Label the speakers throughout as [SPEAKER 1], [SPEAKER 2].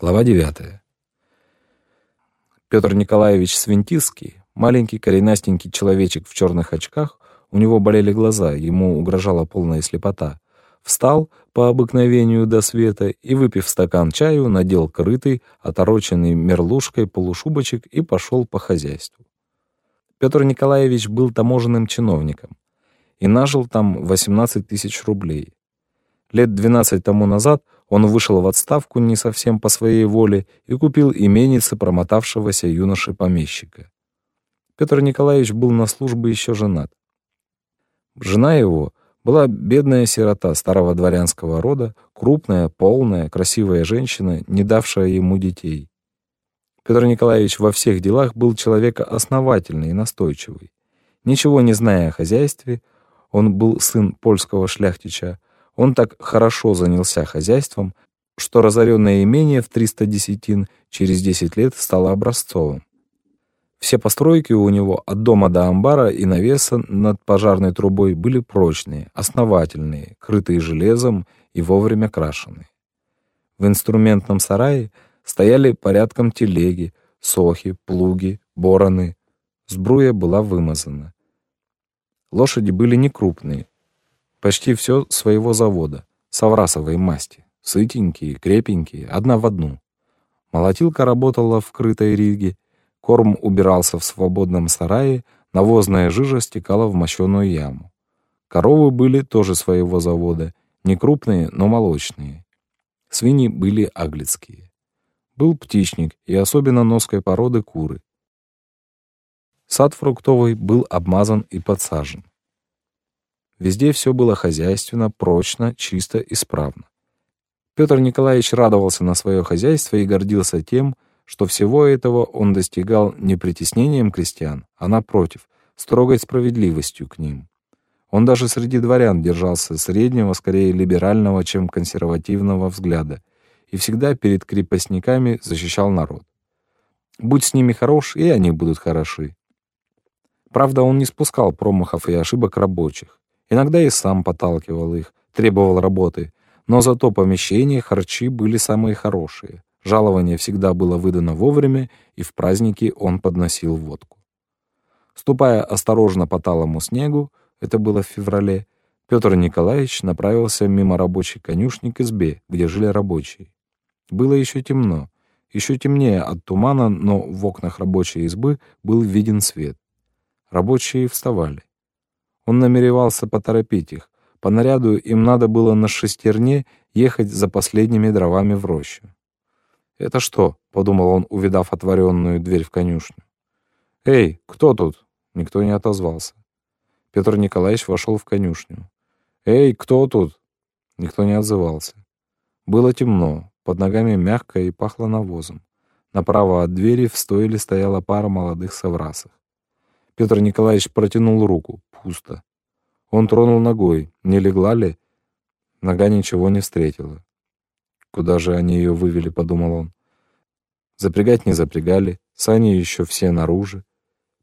[SPEAKER 1] Глава 9. Петр Николаевич Свинтиский, маленький коренастенький человечек в черных очках, у него болели глаза, ему угрожала полная слепота. Встал по обыкновению до света и, выпив стакан чаю, надел крытый, отороченный мерлушкой полушубочек и пошел по хозяйству. Петр Николаевич был таможенным чиновником и нажил там 18 тысяч рублей. Лет 12 тому назад он вышел в отставку не совсем по своей воле и купил именицы промотавшегося юноши-помещика. Петр Николаевич был на службе еще женат. Жена его была бедная сирота старого дворянского рода, крупная, полная, красивая женщина, не давшая ему детей. Петр Николаевич во всех делах был человек основательный и настойчивый. Ничего не зная о хозяйстве, он был сын польского шляхтича, он так хорошо занялся хозяйством, что разоренное имение в 300 десятин через 10 лет стало образцовым. Все постройки у него от дома до амбара и навеса над пожарной трубой были прочные, основательные, крытые железом и вовремя крашеные. В инструментном сарае стояли порядком телеги, сохи, плуги, бороны. Сбруя была вымазана. Лошади были некрупные, Почти все своего завода, саврасовой масти. Сытенькие, крепенькие, одна в одну. Молотилка работала в крытой риге, корм убирался в свободном сарае, навозная жижа стекала в мощеную яму. Коровы были тоже своего завода, не крупные, но молочные. Свиньи были аглицкие. Был птичник и особенно ноской породы куры. Сад фруктовый был обмазан и подсажен. Везде все было хозяйственно, прочно, чисто, исправно. Петр Николаевич радовался на свое хозяйство и гордился тем, что всего этого он достигал не притеснением крестьян, а напротив, строгой справедливостью к ним. Он даже среди дворян держался среднего, скорее либерального, чем консервативного взгляда, и всегда перед крепостниками защищал народ. Будь с ними хорош, и они будут хороши. Правда, он не спускал промахов и ошибок рабочих. Иногда и сам подталкивал их, требовал работы, но зато помещения, харчи были самые хорошие. Жалование всегда было выдано вовремя, и в праздники он подносил водку. Ступая осторожно по талому снегу, это было в феврале, Петр Николаевич направился мимо рабочей конюшни к избе, где жили рабочие. Было еще темно, еще темнее от тумана, но в окнах рабочей избы был виден свет. Рабочие вставали. Он намеревался поторопить их. По наряду им надо было на шестерне ехать за последними дровами в рощу. «Это что?» — подумал он, увидав отворенную дверь в конюшню. «Эй, кто тут?» — никто не отозвался. Петр Николаевич вошел в конюшню. «Эй, кто тут?» Никто не отзывался. Было темно, под ногами мягко и пахло навозом. Направо от двери в стойле стояла пара молодых соврасов. Петр Николаевич протянул руку. Пусто. Он тронул ногой. Не легла ли? Нога ничего не встретила. Куда же они ее вывели, подумал он. Запрягать не запрягали, сани еще все наружу.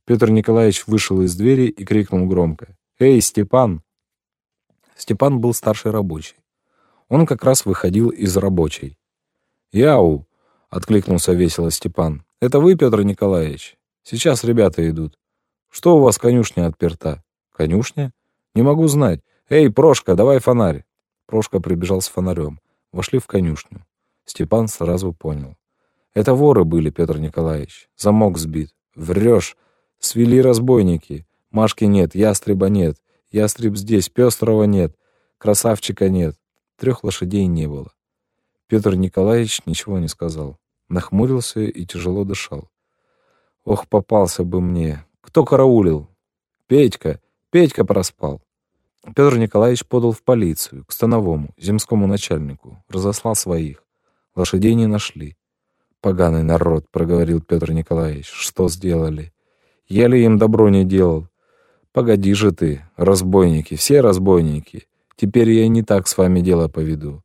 [SPEAKER 1] Петр Николаевич вышел из двери и крикнул громко. «Эй, Степан!» Степан был старший рабочий. Он как раз выходил из рабочей. «Яу!» — откликнулся весело Степан. «Это вы, Петр Николаевич? Сейчас ребята идут. Что у вас конюшня отперта? Конюшня? Не могу знать. Эй, Прошка, давай фонарь. Прошка прибежал с фонарем. Вошли в конюшню. Степан сразу понял. Это воры были, Петр Николаевич. Замок сбит. Врешь. Свели разбойники. Машки нет, ястреба нет. Ястреб здесь, пестрого нет. Красавчика нет. Трех лошадей не было. Петр Николаевич ничего не сказал. Нахмурился и тяжело дышал. Ох, попался бы мне. Кто караулил? Петька. Петька проспал. Петр Николаевич подал в полицию, к становому, земскому начальнику, разослал своих. Лошадей не нашли. «Поганый народ», — проговорил Петр Николаевич, — «что сделали? Я ли им добро не делал? Погоди же ты, разбойники, все разбойники. Теперь я не так с вами дело поведу.